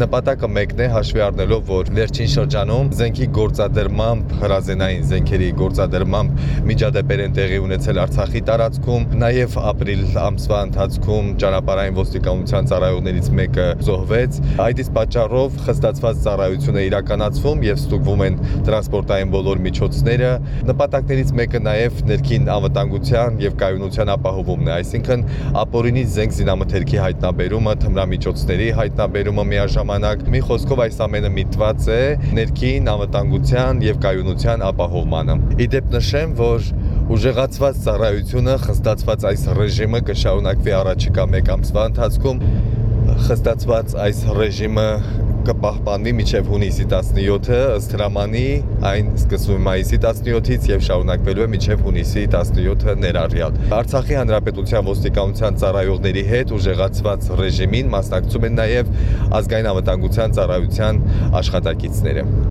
Նպատակը մեկն է հաշվի առնելով, որ վերջին շրջանում զենքի գործադրմամբ հրազենային զենքերի գործադրմամբ միջադեպեր են տեղի ունեցել Արցախի տարածքում, նաև ապրիլ ամսվա ընթացքում ճանապարհային ոստիկանության ծառայողներից մեկը զոհվեց։ Այդ իսկ պատճառով խստացված ծառայություն է իրականացվում եւ ստուգվում են տրանսպորտային բոլոր միջոցները։ Նպատակներից մեկը նաև ներքին անվտանգության եւ կայունության ապահովումն է, այսինքն ապօրինի զենք զինամթերքի հայտնաբերումը, թմրամիջոցների հայտնաբերումը միաժամանակ։ Մի խոսքով այս ամենը միտված է ներքին անվտանգության եւ կայունության ապահովմանը։ Իդեպ նշեմ, որ ուժեղացված ծառայությունը խստացված այս ռեժիմը կշարունակվի առաջիկա 1 ամսվա ընթացքում խստացված այս ռեժիմը կպահպանվի մինչև հունիսի 17-ը, ըստ հրամանի այն սկսվում մայիսի 17-ից եւ շարունակվելու է մինչև հունիսի 17-ը ներառյալ։ Արցախի հանրապետության ոստիկանության ծառայողների հետ ուժեղացված ռեժիմին մասնակցում են նաեւ ազգային անվտանգության ծառայության աշխատակիցները։